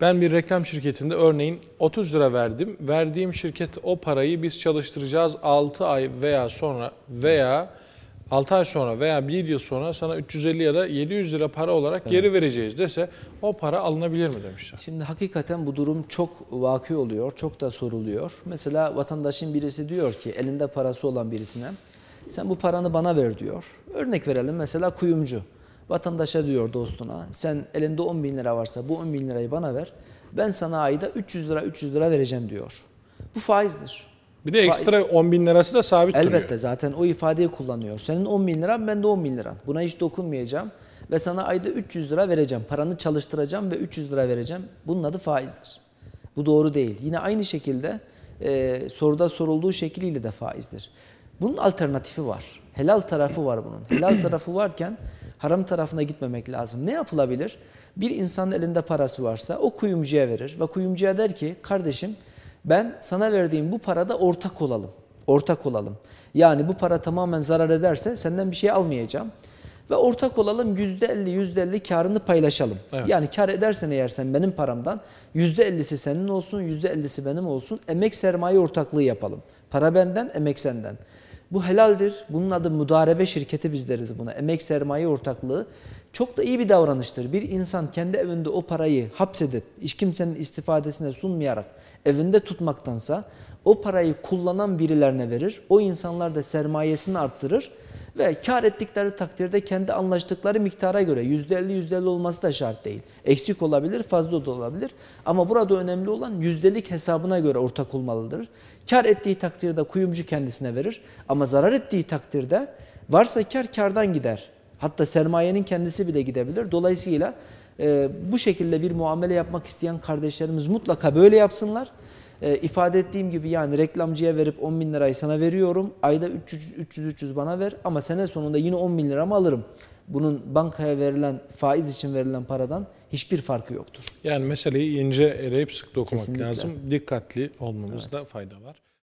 Ben bir reklam şirketinde örneğin 30 lira verdim. Verdiğim şirket o parayı biz çalıştıracağız 6 ay veya sonra veya 6 ay sonra veya 1 yıl sonra sana 350 ya da 700 lira para olarak geri vereceğiz dese o para alınabilir mi demişler. Şimdi hakikaten bu durum çok vaki oluyor, çok da soruluyor. Mesela vatandaşın birisi diyor ki elinde parası olan birisine sen bu paranı bana ver diyor. Örnek verelim mesela kuyumcu. Vatandaşa diyor dostuna sen elinde 10 bin lira varsa bu 10 bin lirayı bana ver. Ben sana ayda 300 lira 300 lira vereceğim diyor. Bu faizdir. Bir de ekstra 10 bin lirası da sabit Elbette duruyor. zaten o ifadeyi kullanıyor. Senin 10 bin liran ben de 10 bin liran. Buna hiç dokunmayacağım ve sana ayda 300 lira vereceğim. Paranı çalıştıracağım ve 300 lira vereceğim. Bunun adı faizdir. Bu doğru değil. Yine aynı şekilde e, soruda sorulduğu şekliyle de faizdir. Bunun alternatifi var. Helal tarafı var bunun. Helal tarafı varken haram tarafına gitmemek lazım. Ne yapılabilir? Bir insanın elinde parası varsa o kuyumcuya verir ve kuyumcuya der ki kardeşim ben sana verdiğim bu parada ortak olalım. Ortak olalım. Yani bu para tamamen zarar ederse senden bir şey almayacağım. Ve ortak olalım %50 %50 karını paylaşalım. Evet. Yani kar edersen eğer sen benim paramdan %50'si senin olsun %50'si benim olsun. Emek sermaye ortaklığı yapalım. Para benden emek senden. Bu helaldir. Bunun adı mudarebe şirketi biz deriz buna. Emek sermaye ortaklığı. Çok da iyi bir davranıştır. Bir insan kendi evinde o parayı hapsedip hiç kimsenin istifadesine sunmayarak evinde tutmaktansa o parayı kullanan birilerine verir. O insanlar da sermayesini arttırır ve kar ettikleri takdirde kendi anlaştıkları miktara göre %50 %50 olması da şart değil. Eksik olabilir, fazla da olabilir. Ama burada önemli olan yüzdelik hesabına göre ortak olmalıdır. Kar ettiği takdirde kuyumcu kendisine verir ama zarar ettiği takdirde varsa kar kardan gider. Hatta sermayenin kendisi bile gidebilir. Dolayısıyla e, bu şekilde bir muamele yapmak isteyen kardeşlerimiz mutlaka böyle yapsınlar. E, ifade ettiğim gibi yani reklamcıya verip 10 bin lirayı sana veriyorum. Ayda 300-300 bana ver ama sene sonunda yine 10 bin liramı alırım. Bunun bankaya verilen faiz için verilen paradan hiçbir farkı yoktur. Yani meseleyi ince eleyip sık dokumak Kesinlikle. lazım. Dikkatli olmamızda fayda var.